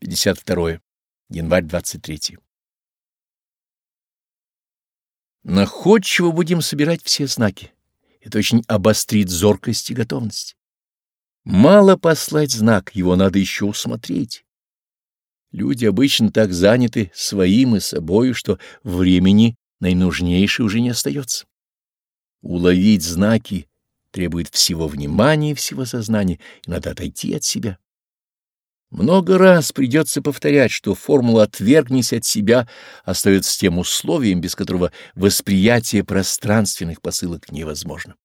52. Январь 23. Находчиво будем собирать все знаки. Это очень обострит зоркость и готовность. Мало послать знак, его надо еще усмотреть. Люди обычно так заняты своим и собою, что времени наинужнейшее уже не остается. Уловить знаки требует всего внимания и всего сознания, и надо отойти от себя. Много раз придется повторять, что формула «отвергнись от себя» остается тем условием, без которого восприятие пространственных посылок невозможно.